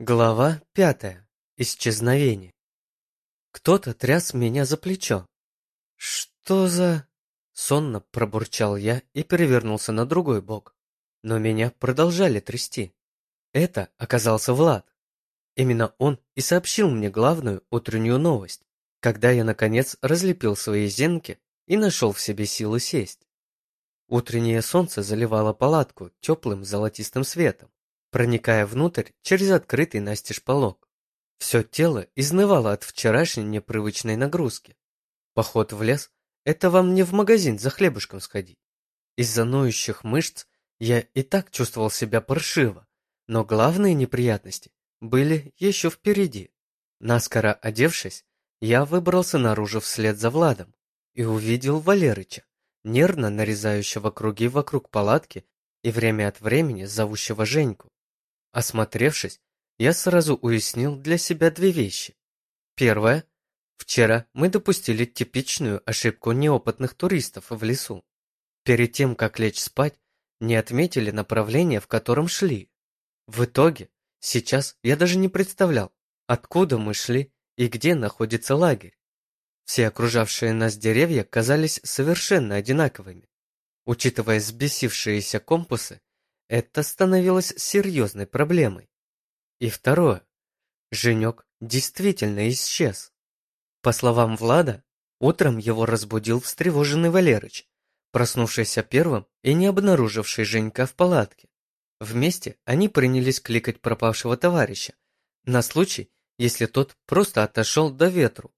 Глава пятая. Исчезновение. Кто-то тряс меня за плечо. Что за... Сонно пробурчал я и перевернулся на другой бок. Но меня продолжали трясти. Это оказался Влад. Именно он и сообщил мне главную утреннюю новость, когда я, наконец, разлепил свои зенки и нашел в себе силы сесть. Утреннее солнце заливало палатку теплым золотистым светом проникая внутрь через открытый настежь полог. Все тело изнывало от вчерашней непривычной нагрузки. Поход в лес – это вам не в магазин за хлебушком сходить. Из-за ноющих мышц я и так чувствовал себя паршиво, но главные неприятности были еще впереди. Наскоро одевшись, я выбрался наружу вслед за Владом и увидел Валерыча, нервно нарезающего круги вокруг палатки и время от времени зовущего Женьку. Осмотревшись, я сразу уяснил для себя две вещи. Первое. Вчера мы допустили типичную ошибку неопытных туристов в лесу. Перед тем, как лечь спать, не отметили направление, в котором шли. В итоге, сейчас я даже не представлял, откуда мы шли и где находится лагерь. Все окружавшие нас деревья казались совершенно одинаковыми. Учитывая сбесившиеся компасы, это становилось серьезной проблемой. И второе. Женек действительно исчез. По словам Влада, утром его разбудил встревоженный Валерыч, проснувшийся первым и не обнаруживший Женька в палатке. Вместе они принялись кликать пропавшего товарища, на случай, если тот просто отошел до ветру.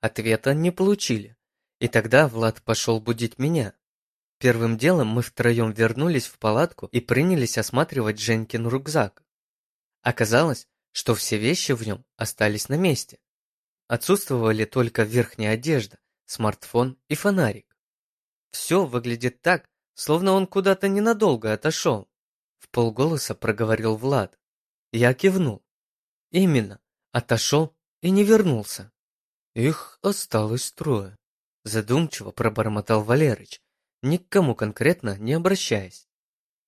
Ответа не получили, и тогда Влад пошел будить меня. Первым делом мы втроем вернулись в палатку и принялись осматривать Женькин рюкзак. Оказалось, что все вещи в нем остались на месте. Отсутствовали только верхняя одежда, смартфон и фонарик. Все выглядит так, словно он куда-то ненадолго отошел. В полголоса проговорил Влад. Я кивнул. Именно, отошел и не вернулся. Их осталось трое. Задумчиво пробормотал Валерыч, ни к кому конкретно не обращаясь.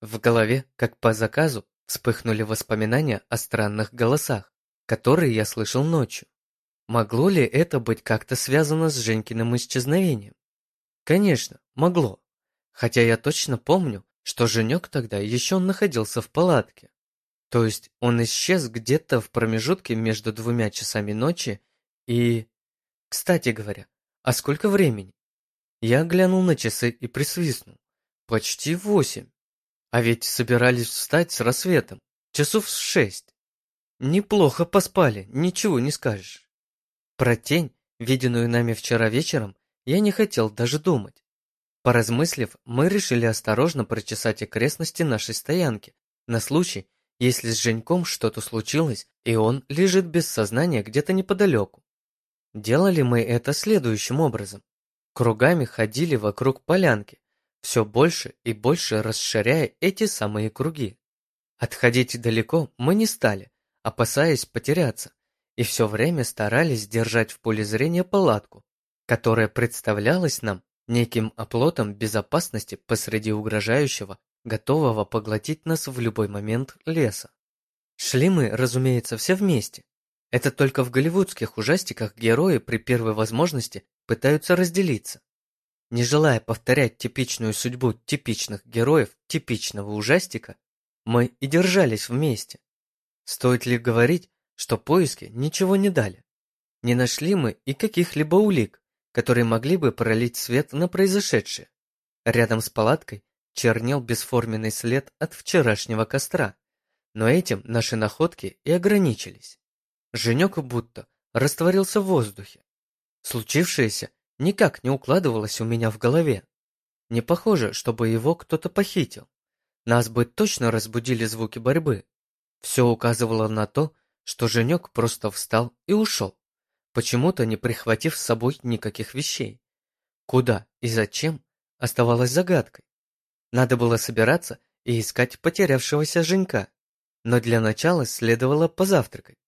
В голове, как по заказу, вспыхнули воспоминания о странных голосах, которые я слышал ночью. Могло ли это быть как-то связано с Женькиным исчезновением? Конечно, могло. Хотя я точно помню, что Женек тогда еще находился в палатке. То есть он исчез где-то в промежутке между двумя часами ночи и... Кстати говоря, а сколько времени? Я глянул на часы и присвистнул. Почти восемь. А ведь собирались встать с рассветом. Часов с шесть. Неплохо поспали, ничего не скажешь. Про тень, виденную нами вчера вечером, я не хотел даже думать. Поразмыслив, мы решили осторожно прочесать окрестности нашей стоянки, на случай, если с Женьком что-то случилось, и он лежит без сознания где-то неподалеку. Делали мы это следующим образом. Кругами ходили вокруг полянки, все больше и больше расширяя эти самые круги. Отходить далеко мы не стали, опасаясь потеряться, и все время старались держать в поле зрения палатку, которая представлялась нам неким оплотом безопасности посреди угрожающего, готового поглотить нас в любой момент леса. Шли мы, разумеется, все вместе. Это только в голливудских ужастиках герои при первой возможности пытаются разделиться. Не желая повторять типичную судьбу типичных героев типичного ужастика, мы и держались вместе. Стоит ли говорить, что поиски ничего не дали? Не нашли мы и каких-либо улик, которые могли бы пролить свет на произошедшее. Рядом с палаткой чернел бесформенный след от вчерашнего костра, но этим наши находки и ограничились. Женек будто растворился в воздухе. Случившееся никак не укладывалось у меня в голове. Не похоже, чтобы его кто-то похитил. Нас бы точно разбудили звуки борьбы. Все указывало на то, что Женек просто встал и ушел, почему-то не прихватив с собой никаких вещей. Куда и зачем оставалось загадкой. Надо было собираться и искать потерявшегося Женька. Но для начала следовало позавтракать.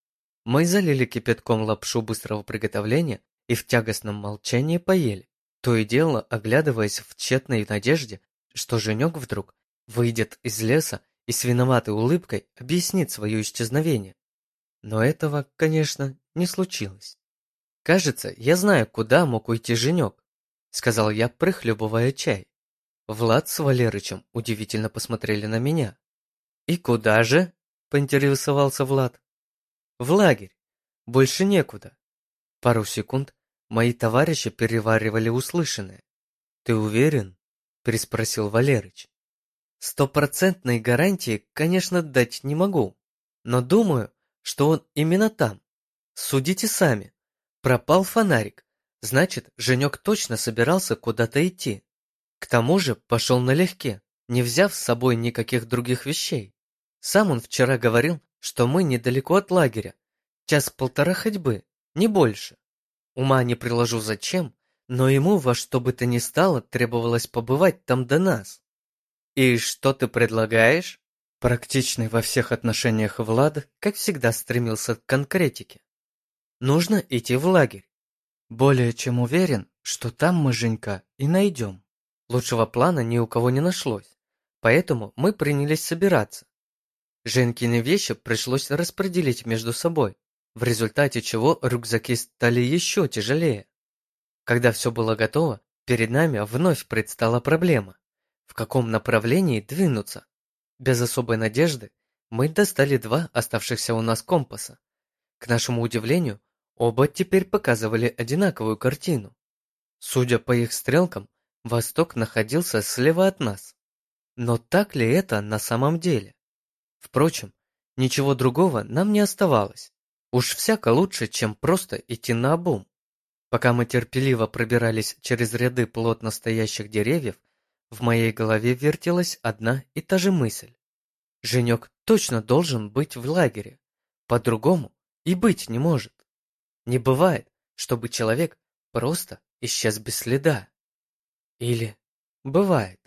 Мы залили кипятком лапшу быстрого приготовления и в тягостном молчании поели, то и дело оглядываясь в тщетной надежде, что Женек вдруг выйдет из леса и с виноватой улыбкой объяснит свое исчезновение. Но этого, конечно, не случилось. «Кажется, я знаю, куда мог уйти Женек», — сказал я, прихлебывая чай. Влад с Валерычем удивительно посмотрели на меня. «И куда же?» — поинтересовался Влад. «В лагерь. Больше некуда». Пару секунд мои товарищи переваривали услышанное. «Ты уверен?» — переспросил Валерыч. «Стопроцентной гарантии, конечно, дать не могу, но думаю, что он именно там. Судите сами. Пропал фонарик, значит, Женек точно собирался куда-то идти. К тому же пошел налегке, не взяв с собой никаких других вещей. Сам он вчера говорил, что мы недалеко от лагеря, час-полтора ходьбы, не больше. Ума не приложу зачем, но ему во что бы то ни стало требовалось побывать там до нас. «И что ты предлагаешь?» Практичный во всех отношениях Влад, как всегда, стремился к конкретике. «Нужно идти в лагерь. Более чем уверен, что там мы Женька и найдем. Лучшего плана ни у кого не нашлось, поэтому мы принялись собираться. Женькины вещи пришлось распределить между собой, в результате чего рюкзаки стали еще тяжелее. Когда все было готово, перед нами вновь предстала проблема. В каком направлении двинуться? Без особой надежды мы достали два оставшихся у нас компаса. К нашему удивлению, оба теперь показывали одинаковую картину. Судя по их стрелкам, восток находился слева от нас. Но так ли это на самом деле? Впрочем, ничего другого нам не оставалось. Уж всяко лучше, чем просто идти на обум. Пока мы терпеливо пробирались через ряды плотно стоящих деревьев, в моей голове вертелась одна и та же мысль. Женек точно должен быть в лагере. По-другому и быть не может. Не бывает, чтобы человек просто исчез без следа. Или бывает.